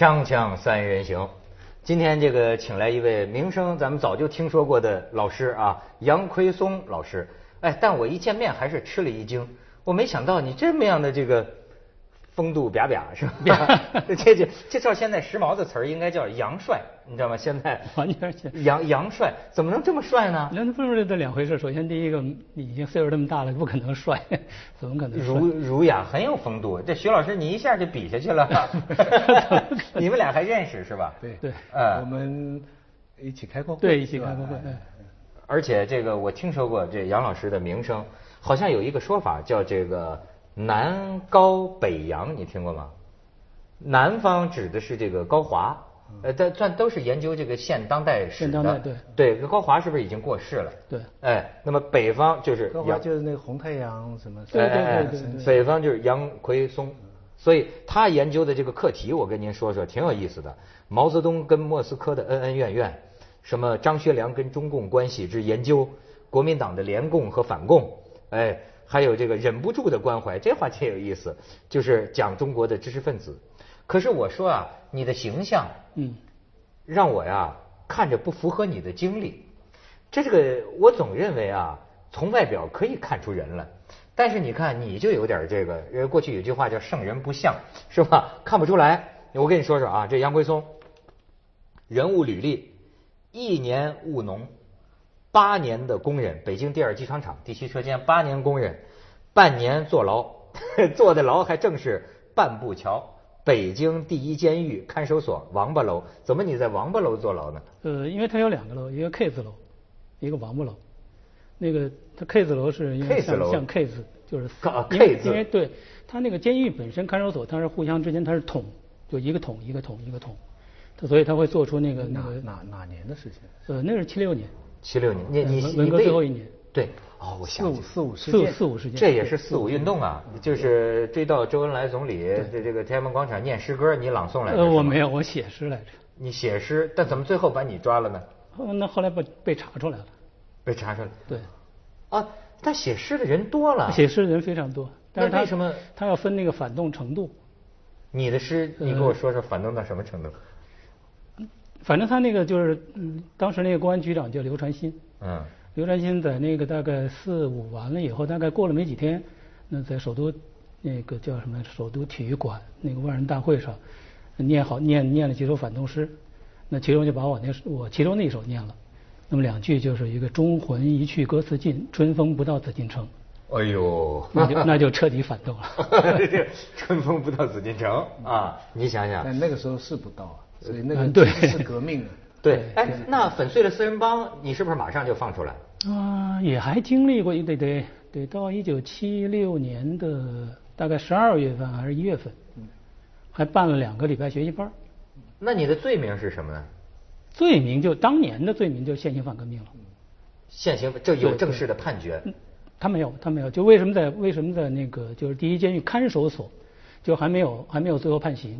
锵锵三人行，今天这个请来一位名声咱们早就听说过的老师啊，杨奎松老师。哎，但我一见面还是吃了一惊，我没想到你这么样的这个风度嗲嗲是吧？这这这照现在时髦的词儿应该叫杨帅，你知道吗？现在完全是杨杨帅怎么能这么帅呢？那不是这两回事。首先，第一个你已经岁数这么大了，不可能帅，怎么可能？儒儒雅很有风度。这徐老师，你一下就比下去了。你们俩还认识是吧？对对，呃，我们一起开过会，对，一起开过会。而且这个我听说过这杨老师的名声，好像有一个说法叫这个南高北洋，你听过吗？南方指的是这个高华，呃，但但都是研究这个现当代史的。现当代对对，高华是不是已经过世了？对哎，那么北方就是高华就是那个红太阳什么，对对对对北方就是杨奎松，所以他研究的这个课题，我跟您说说，挺有意思的。毛泽东跟莫斯科的恩恩怨怨，什么张学良跟中共关系之研究，国民党的联共和反共，哎，还有这个忍不住的关怀，这话挺有意思，就是讲中国的知识分子。可是我说啊，你的形象嗯，让我呀看着不符合你的经历。这这个我总认为啊，从外表可以看出人来，但是你看你就有点这个，呃，过去有句话叫圣人不像，是吧？看不出来。我跟你说说啊，这杨奎松人物履历：一年务农，八年的工人，北京第二机场厂第七车间八年工人，半年坐牢，坐的牢还正是半步桥。北京第一监狱看守所王八楼，怎么你在王八楼坐牢呢？呃，因为它有两个楼，一个 K 字楼，一个王八楼。那个它 K 字楼是因 K 字楼为像像 K 字，就是啊因为 K 字因为对它那个监狱本身看守所，它是互相之间它是桶，就一个桶一个桶一个桶，它所以它会做出那个那哪个哪哪年的事情？呃，那是七六年，七六年，你你你为最后一年，对，哦，我四想起五四五四五件，四五事件，这也是四五运动啊，就是追到周恩来总理这这个天安门广场念诗歌，你朗诵来着？呃，我没有，我写诗来着。你写诗，但怎么最后把你抓了呢？后那后来被被查出来了，被查出来。对，啊，他写诗的人多了。写诗的人非常多，但是为什么他要分那个反动程度？你的诗，你给我说说反动到什么程度？反正他那个就是，嗯，当时那个公安局长叫刘传新，嗯，刘传新在那个大概四五完了以后，大概过了没几天，那在首都那个叫什么首都体育馆那个万人大会上，念好念念了几首反动诗，那其中就把我那我其中那一首念了，那么两句就是一个忠魂一去歌词尽，春风不到紫禁城，哎呦，那就那就彻底反动了。这春风不到紫禁城。啊！你想想，但那个时候是不到啊，所以那个嗯对是革命的。对，哎，那粉碎了四人帮，你是不是马上就放出来？啊，也还经历过一得得得到一九七六年的大概十二月份还是一月份，还办了两个礼拜学习班。那你的罪名是什么呢？罪名就当年的罪名就现行反革命了。现行就有正式的判决。嗯他没有，他没有。就为什么在为什么在那个就是第一监狱看守所，就还没有还没有最后判刑，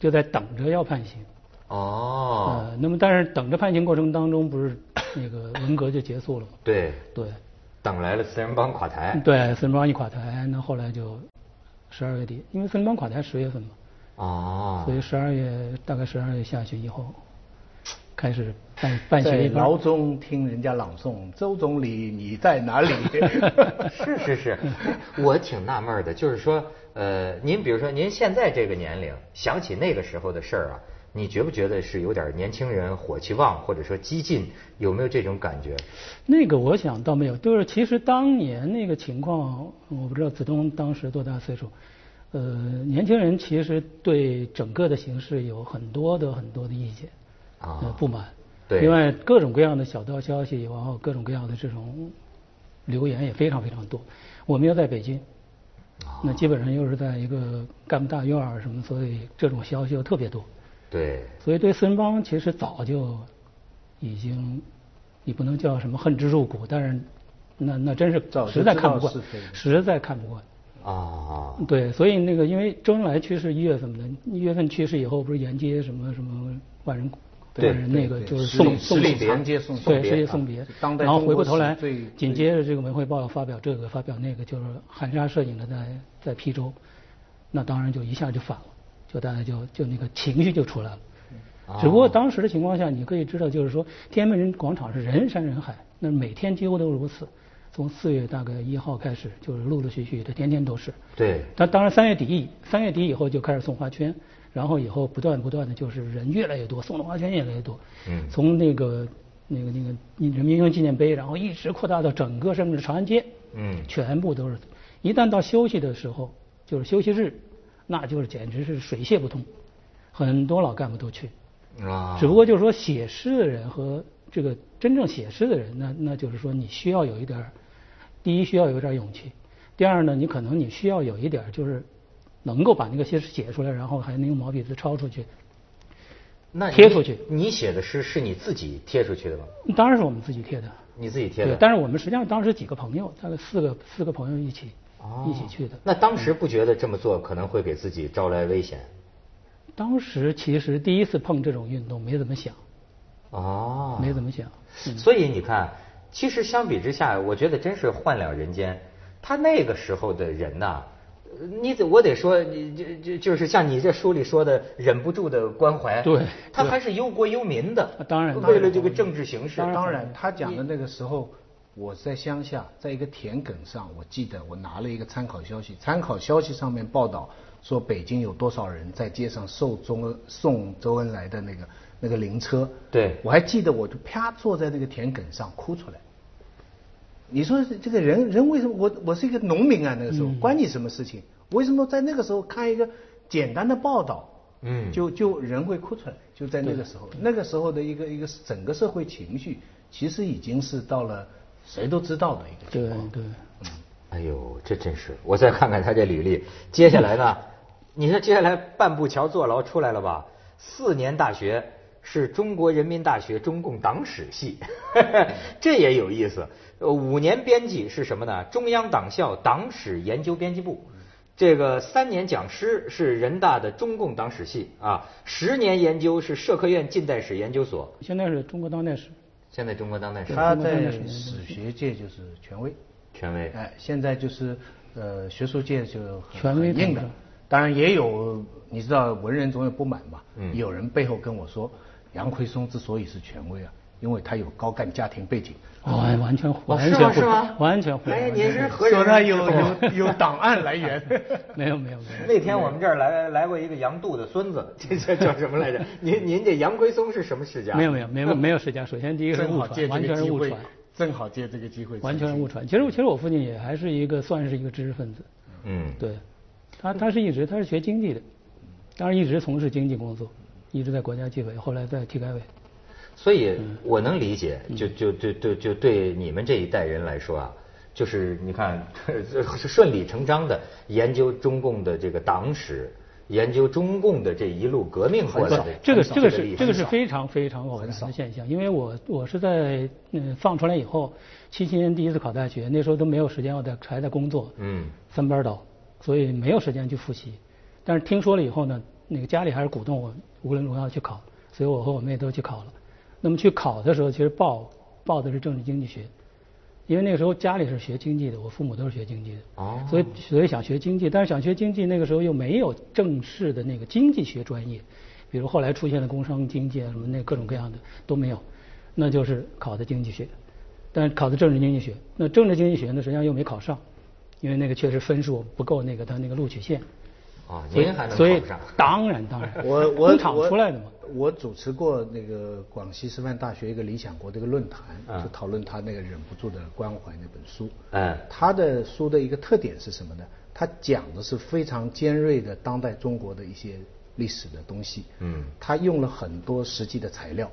就在等着要判刑。哦，呃，那么但是等着判刑过程当中，不是 那个文革就结束了吗？对，对。等来了四人帮垮台。对，四人帮一垮台，那后来就十二月底，因为四人帮垮台十月份嘛，哦所，以十二月大概十二月下旬以后，开始办办学习班牢。中听人家朗诵“周总理你在哪里 是是是，我挺纳闷的，就是说，呃，您比如说您现在这个年龄，想起那个时候的事儿啊，你觉不觉得是有点年轻人火气旺，或者说激进，有没有这种感觉？那个我想倒没有，就是其实当年那个情况，我不知道子东当时多大岁数。呃，年轻人其实对整个的形势有很多的很多的意见啊呃不满。对另外各种各样的小道消息，然后各种各样的这种留言也非常非常多。我们又在北京，啊那基本上又是在一个干部大院儿什么，所以这种消息又特别多。对，所以对四人帮其实早就已经，你不能叫什么恨之入骨，但是那那真是实在看不惯实在看不惯。啊，对，所以那个因为周恩来去世一月份的，一月份去世以后，不是沿街什么什么万人对那个就是送送别对，送别十里送别。然后回过头来，紧接着这个《文汇报》发表这个发表那个，就是含沙射影的在在批州，那当然就一下就反了。就大家就就那个情绪就出来了。啊只不过当时的情况下，你可以知道，就是说天安门人广场是人山人海，那每天几乎都如此。从四月大概一号开始，就是陆陆续续的，天天都是。对，但当然三月底，三月底以后就开始送花圈，然后以后不断不断的就是人越来越多，送的花圈越来越多。嗯从那个那个那个人民英雄纪念碑，然后一直扩大到整个甚至长安街。嗯全部都是。一旦到休息的时候，就是休息日，那就是简直是水泄不通，很多老干部都去。啊，只不过就是说写诗的人和这个真正写诗的人，那那就是说你需要有一点儿，第一需要有一点勇气，第二呢，你可能你需要有一点就是能够把那个诗写出来，然后还能用毛笔字抄出去。那你贴出去你写的诗是你自己贴出去的吗？当然是我们自己贴的，你自己贴的对，。但是我们实际上当时几个朋友，大概四个四个朋友一起、哦一起去的。那当时不觉得这么做可能会给自己招来危险？当时其实第一次碰这种运动，没怎么想，哦，没怎么想。嗯所以你看，其实相比之下，我觉得真是换了人间。他那个时候的人呐、呃你得我得说，你就就就是像你这书里说的，忍不住的关怀。对他还是忧国忧民的。啊当然当然为了这个政治形势。当然，他讲的那个时候，我在乡下，在一个田埂上，我记得我拿了一个参考消息，参考消息上面报道说北京有多少人在街上受周送周恩来的那个那个灵车。对我还记得，我就啪坐在那个田埂上哭出来。你说这个人人为什么我我是一个农民啊？那个时候、嗯关你什么事情？为什么在那个时候看一个简单的报道，嗯就就人会哭出来？就在那个时候，那个时候的一个一个整个社会情绪，其实已经是到了谁都知道的一个情对况。对，哎呦，这真是！我再看看他这履历，接下来呢？你说接下来半步桥坐牢出来了吧？四年大学是中国人民大学中共党史系，这也有意思。呃，五年编辑是什么呢？中央党校党史研究编辑部。这个三年讲师是人大的中共党史系啊，十年研究是社科院近代史研究所。现在是中国当代史。现在中国当代史他在史史学界就是权威，权威。哎，现在就是呃学术界就很权威很硬的，当然也有你知道文人总有不满嘛，嗯有人背后跟我说，杨奎松之所以是权威啊，因为他有高干家庭背景，哦，完全完全是吗，完全会。哎，完全会你是何人？有 有有档案来源。没有没有没有。那天我们这儿来来过一个杨度的孙子，这 这叫什么来着？您您这杨奎松是什么世家？没有没有没有没有世家。首先第一个是误传，正好借这完全个机会是误传，，正好借这个机会，完全是误传。其实其实我父亲也还是一个算是一个知识分子，嗯，对，他他是一直他是学经济的，当然一直从事经济工作，一直在国家纪委，后来在体改委。所以我能理解，就就就就就对你们这一代人来说啊，就是你看，是顺理成章的研究中共的这个党史，研究中共的这一路革命过来的这个这个是这个是非常非常偶然的现象，因为我我是在嗯放出来以后，七七年第一次考大学，那时候都没有时间，我在还在工作，嗯三班倒，所以没有时间去复习。但是听说了以后呢，那个家里还是鼓动我无论如何要去考，所以我和我妹都去考了。那么去考的时候，其实报报的是政治经济学，因为那个时候家里是学经济的，我父母都是学经济的，哦。所以所以想学经济，但是想学经济那个时候又没有正式的那个经济学专业，比如后来出现的工商经济啊什么那各种各样的都没有，那就是考的经济学，但是考的政治经济学，那政治经济学呢实际上又没考上，因为那个确实分数不够那个他那个录取线，啊，所以您还能所以？当然当然，我我工厂我出来的嘛。我主持过那个广西师范大学一个理想国的一个论坛，嗯就讨论他那个忍不住的关怀那本书。嗯他的书的一个特点是什么呢？他讲的是非常尖锐的当代中国的一些历史的东西。嗯他用了很多实际的材料。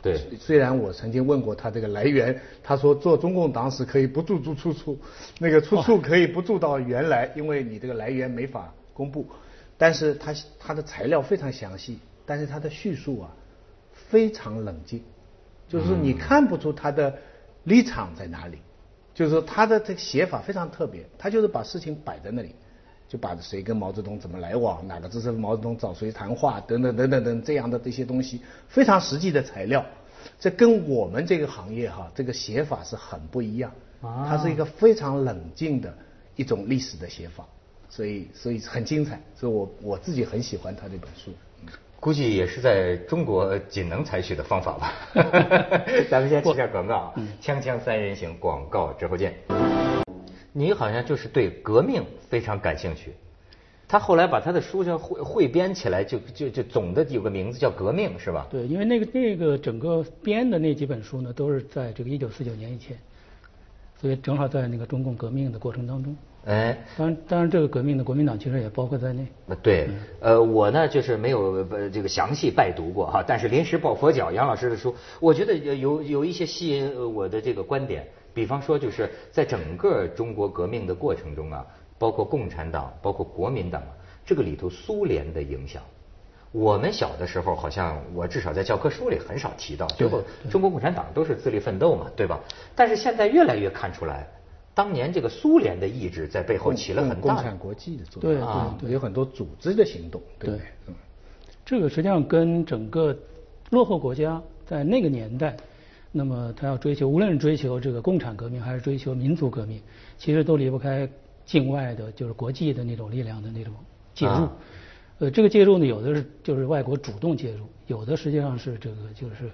对虽然我曾经问过他这个来源，他说做中共党史可以不注注出处，那个出处可以不注到原来，因为你这个来源没法公布。但是他他的材料非常详细，但是他的叙述啊非常冷静，就是你看不出他的立场在哪里，就是说他的这个写法非常特别，他就是把事情摆在那里。就把谁跟毛泽东怎么来往，哪个支持毛泽东找谁谈话，等等等等等这样的这些东西，非常实际的材料，这跟我们这个行业哈，这个写法是很不一样。啊它是一个非常冷静的一种历史的写法。所以所以很精彩，所以我我自己很喜欢他这本书。估计也是在中国仅能采取的方法吧。咱们先去下广告啊，锵锵三人行广告之后见。你好像就是对革命非常感兴趣，他后来把他的书上汇汇编起来，就就就总的有个名字叫《革命》，是吧？对，因为那个那个整个编的那几本书呢，都是在这个一九四九年以前，所以正好在那个中共革命的过程当中。哎，当然，当然，这个革命的国民党其实也包括在内。对，呃，我呢就是没有呃这个详细拜读过哈，但是临时抱佛脚，杨老师的书，我觉得有有一些吸引我的这个观点，比方说就是在整个中国革命的过程中啊，包括共产党，包括国民党，这个里头苏联的影响，我们小的时候好像我至少在教科书里很少提到，最后中国共产党都是自力奋斗嘛，对吧？但是现在越来越看出来。当年这个苏联的意志在背后起了很大共产国际的作用对啊，有很多组织的行动。对，嗯，这个实际上跟整个落后国家在那个年代，那么他要追求，无论是追求这个共产革命还是追求民族革命，其实都离不开境外的，就是国际的那种力量的那种介入。呃，这个介入呢，有的是就是外国主动介入，有的实际上是这个就是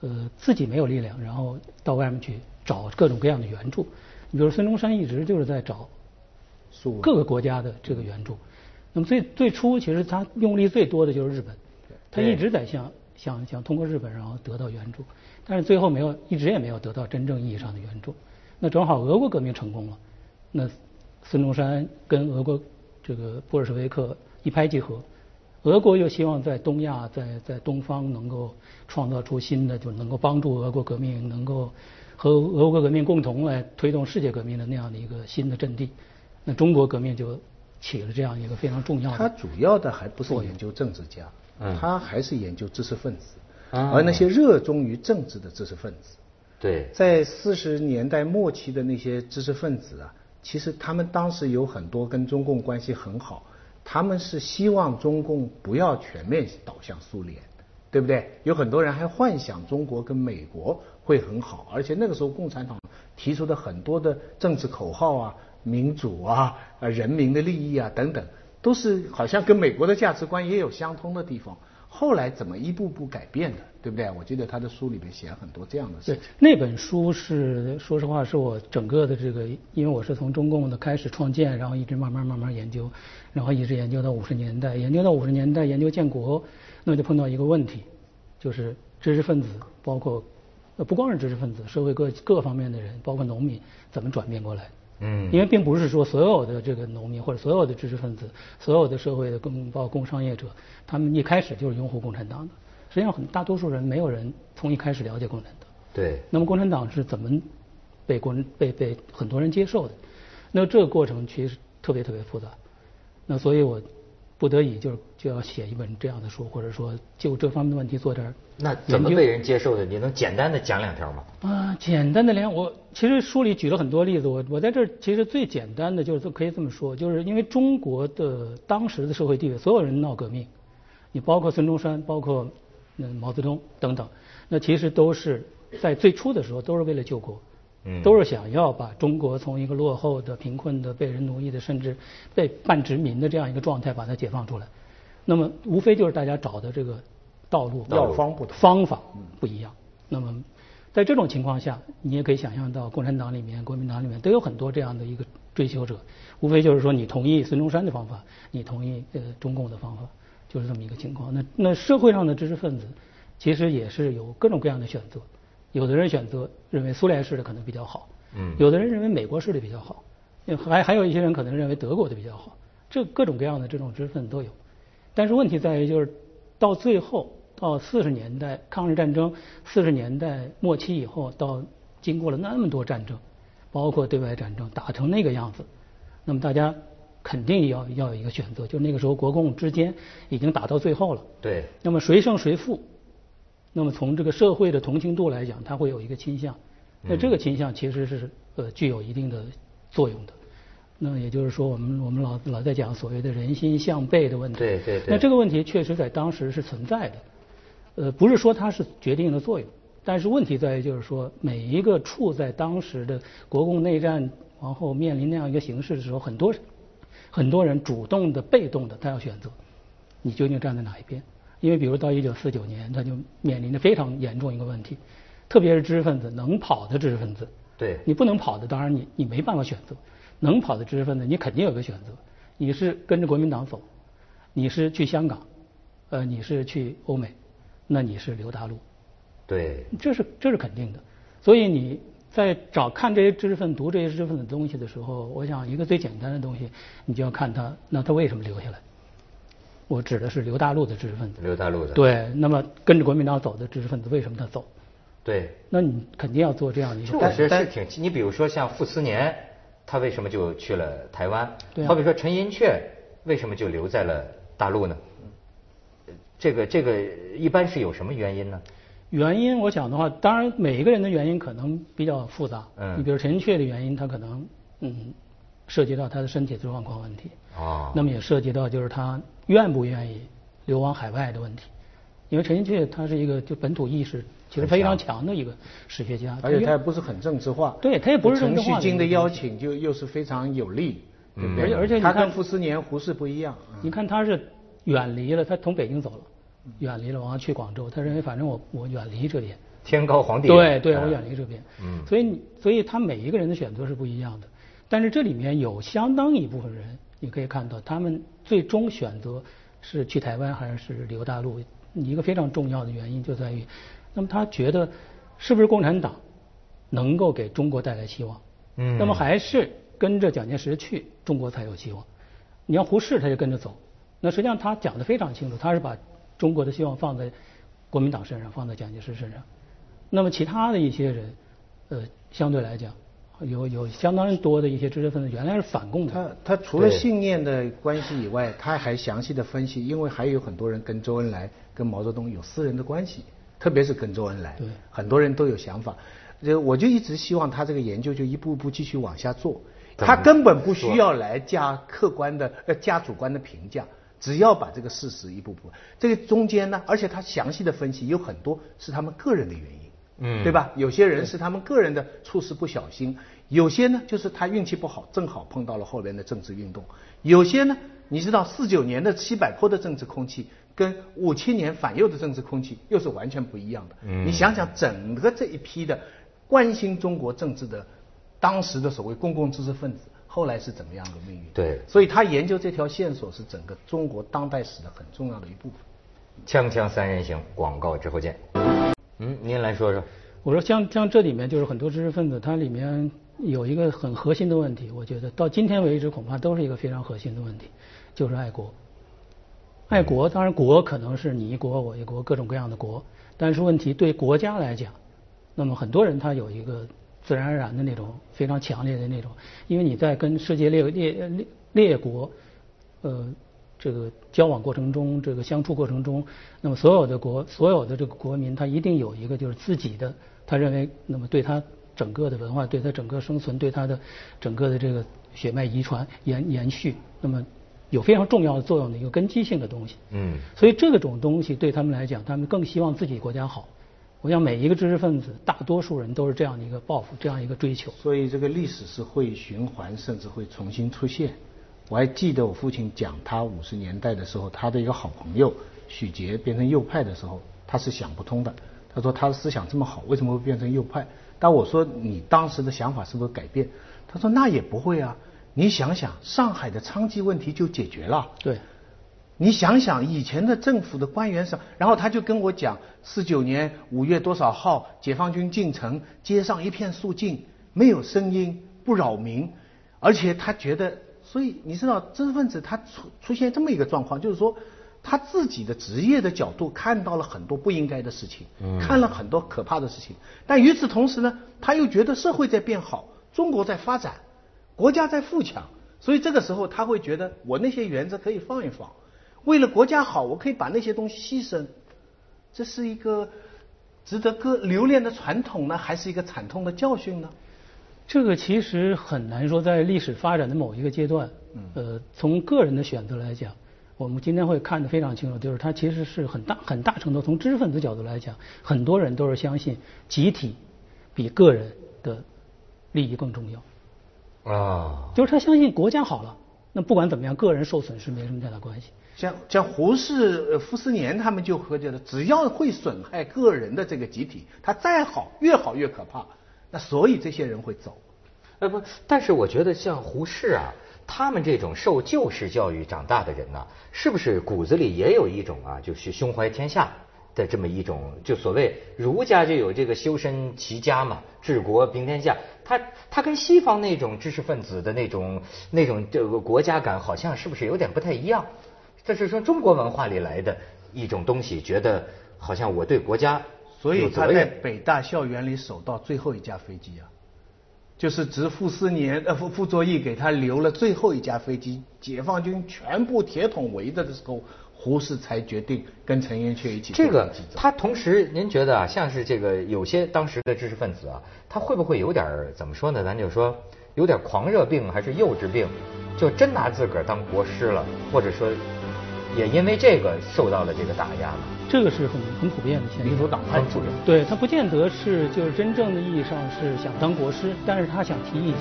呃自己没有力量，然后到外面去找各种各样的援助。你比如孙中山一直就是在找各个国家的这个援助，那么最最初其实他用力最多的就是日本，他一直在想想想通过日本然后得到援助，但是最后没有一直也没有得到真正意义上的援助。那正好俄国革命成功了，那孙中山跟俄国这个布尔什维克一拍即合，俄国又希望在东亚在在东方能够创造出新的，就能够帮助俄国革命能够。和俄国革命共同来推动世界革命的那样的一个新的阵地，那中国革命就起了这样一个非常重要的。他主要的还不是研究政治家，他还是研究知识分子，而那些热衷于政治的知识分子。对，在四十年代末期的那些知识分子啊，其实他们当时有很多跟中共关系很好，他们是希望中共不要全面倒向苏联。对不对？有很多人还幻想中国跟美国会很好，而且那个时候共产党提出的很多的政治口号啊，民主啊，啊人民的利益啊等等，都是好像跟美国的价值观也有相通的地方。后来怎么一步步改变的？对不对？我记得他的书里面写了很多这样的事。对，那本书是说实话是我整个的这个，因为我是从中共的开始创建，然后一直慢慢慢慢研究，然后一直研究到五十年代，研究到五十年代研究建国。那么就碰到一个问题，就是知识分子，包括呃不光是知识分子，社会各各方面的人，包括农民，怎么转变过来？嗯，因为并不是说所有的这个农民或者所有的知识分子，所有的社会的工包括工商业者，他们一开始就是拥护共产党的。实际上，很大多数人没有人从一开始了解共产党。对。那么共产党是怎么被国人被被很多人接受的？那这个过程其实特别特别复杂。那所以我。不得已就就要写一本这样的书，或者说就这方面的问题做点那怎么被人接受的？你能简单的讲两条吗？啊，简单的两，我其实书里举了很多例子，我我在这儿其实最简单的就是可以这么说，就是因为中国的当时的社会地位，所有人闹革命，你包括孙中山，包括嗯毛泽东等等，那其实都是在最初的时候都是为了救国。都是想要把中国从一个落后的、贫困的、被人奴役的，甚至被半殖民的这样一个状态，把它解放出来。那么，无非就是大家找的这个道路、药方不同，方法不一样。那么，在这种情况下，你也可以想象到，共产党里面、国民党里面都有很多这样的一个追求者。无非就是说，你同意孙中山的方法，你同意呃中共的方法，就是这么一个情况。那那社会上的知识分子，其实也是有各种各样的选择。有的人选择认为苏联式的可能比较好，嗯，有的人认为美国式的比较好，还还有一些人可能认为德国的比较好，这各种各样的这种知识分子都有。但是问题在于，就是到最后到四十年代抗日战争四十年代末期以后，到经过了那么多战争，包括对外战争打成那个样子，那么大家肯定要要有一个选择，就那个时候国共之间已经打到最后了，对，那么谁胜谁负？那么从这个社会的同情度来讲，它会有一个倾向，那这个倾向其实是呃具有一定的作用的。那也就是说，我们我们老老在讲所谓的人心向背的问题。对对对。那这个问题确实在当时是存在的，呃，不是说它是决定的作用，但是问题在于就是说，每一个处在当时的国共内战然后面临那样一个形势的时候，很多很多人主动的、被动的，他要选择你究竟站在哪一边。因为比如到一九四九年，他就面临着非常严重一个问题，特别是知识分子能跑的知识分子，对你不能跑的，当然你你没办法选择。能跑的知识分子，你肯定有个选择，你是跟着国民党走，你是去香港，呃，你是去欧美，那你是留大陆，对，这是这是肯定的。所以你在找看这些知识分子、读这些知识分子东西的时候，我想一个最简单的东西，你就要看他，那他为什么留下来？我指的是留大陆的知识分子。留大陆的。对，那么跟着国民党走的知识分子，为什么他走？对，那你肯定要做这样的一个。我觉得是挺，你比如说像傅斯年，他为什么就去了台湾？对啊好比说陈寅恪为什么就留在了大陆呢？这个这个一般是有什么原因呢？原因，我想的话，当然每一个人的原因可能比较复杂。嗯你比如陈寅恪的原因，他可能嗯涉及到他的身体状况问题。哦那么也涉及到就是他愿不愿意流亡海外的问题。因为陈寅恪他是一个就本土意识其实非常强的一个史学家，而且他也不是很政治化。对他也不是政治化的程序经的邀请就又是非常有利，对不嗯对？而且而且他跟傅斯年、胡适不一样。嗯你看他是远离了，他从北京走了，远离了，然后去广州，他认为反正我我远离这边。天高皇帝远对对，嗯我远离这边。嗯所以所以他每一个人的选择是不一样的，但是这里面有相当一部分人，你可以看到他们最终选择是去台湾还是留大陆，一个非常重要的原因就在于，那么他觉得是不是共产党能够给中国带来希望？嗯那么还是跟着蒋介石去，中国才有希望。你要胡适他就跟着走，那实际上他讲的非常清楚，他是把中国的希望放在国民党身上，放在蒋介石身上。那么其他的一些人，呃，相对来讲，有有相当多的一些知识分子原来是反共的。他他除了信念的关系以外，他还详细的分析，因为还有很多人跟周恩来、跟毛泽东有私人的关系，特别是跟周恩来，对。很多人都有想法。这我就一直希望他这个研究就一步一步继续往下做，他根本不需要来加客观的呃加主观的评价，只要把这个事实一步步，这个中间呢，而且他详细的分析有很多是他们个人的原因。嗯对吧？有些人是他们个人的处事不小心，有些呢就是他运气不好，正好碰到了后边的政治运动。有些呢，你知道四九年的西柏坡的政治空气跟五七年反右的政治空气又是完全不一样的。嗯你想想整个这一批的关心中国政治的当时的所谓公共知识分子，后来是怎么样的命运？对所以他研究这条线索是整个中国当代史的很重要的一部分。锵锵三人行，广告之后见。嗯，您来说说。我说像像这里面就是很多知识分子，它里面有一个很核心的问题，我觉得到今天为止恐怕都是一个非常核心的问题，就是爱国。爱国当然国可能是你一国我一国各种各样的国，但是问题对国家来讲，那么很多人他有一个自然而然的那种非常强烈的那种，因为你在跟世界列列列列国，呃，这个交往过程中，这个相处过程中，那么所有的国，所有的这个国民，他一定有一个就是自己的，他认为，那么对他整个的文化，对他整个生存，对他的整个的这个血脉遗传延延续，那么有非常重要的作用的一个根基性的东西。嗯所以这种东西对他们来讲，他们更希望自己国家好。我想每一个知识分子，大多数人都是这样的一个抱负，这样一个追求。所以这个历史是会循环，甚至会重新出现。我还记得我父亲讲他五十年代的时候，他的一个好朋友许杰变成右派的时候，他是想不通的。他说他的思想这么好，为什么会变成右派？但我说你当时的想法是不是改变？他说那也不会啊，你想想上海的娼妓问题就解决了。对，你想想以前的政府的官员是，然后他就跟我讲，四九年五月多少号，解放军进城，街上一片肃静，没有声音，不扰民，而且他觉得，所以你知道，知识分子他出出现这么一个状况，就是说他自己的职业的角度看到了很多不应该的事情，看了很多可怕的事情，但与此同时呢，他又觉得社会在变好，中国在发展，国家在富强，所以这个时候他会觉得我那些原则可以放一放，为了国家好，我可以把那些东西牺牲。这是一个值得歌留恋的传统呢，还是一个惨痛的教训呢？这个其实很难说，在历史发展的某一个阶段，呃，从个人的选择来讲，我们今天会看得非常清楚，就是它其实是很大很大程度从知识分子角度来讲，很多人都是相信集体比个人的利益更重要。啊，就是他相信国家好了，那不管怎么样，个人受损失没什么太大关系。像像胡适、呃傅斯年他们就和觉得，只要会损害个人的这个集体，他再好越好越可怕。那所以这些人会走。呃不，但是我觉得像胡适啊，他们这种受旧式教育长大的人呢，是不是骨子里也有一种啊，就是胸怀天下的这么一种，就所谓儒家就有这个修身齐家嘛，治国平天下。他他跟西方那种知识分子的那种那种这个国家感，好像是不是有点不太一样？这是说中国文化里来的一种东西，觉得好像我对国家所以。他在北大校园里守到最后一架飞机啊，就是值傅斯年呃傅傅作义给他留了最后一架飞机，解放军全部铁桶围着的时候，胡适才决定跟陈寅恪一起这个他同时，您觉得啊，像是这个有些当时的知识分子啊，他会不会有点儿怎么说呢？咱就说有点狂热病还是幼稚病，就真拿自个儿当国师了，或者说也因为这个受到了这个打压嘛。这个是很很普遍的现象。民主党派主任对他不见得是就是真正的意义上是想当国师，但是他想提意见，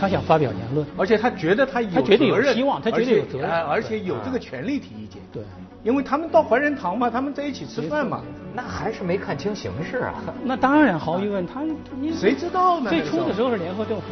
他想发表言论。而且他觉得他有他觉得有希望他觉得有责任而且有这个权利提意见。对，因为他们到怀仁堂嘛，他们在一起吃饭嘛。那还是没看清形势啊。那当然毫无疑问，他你谁知道呢最初的时候是联合政府，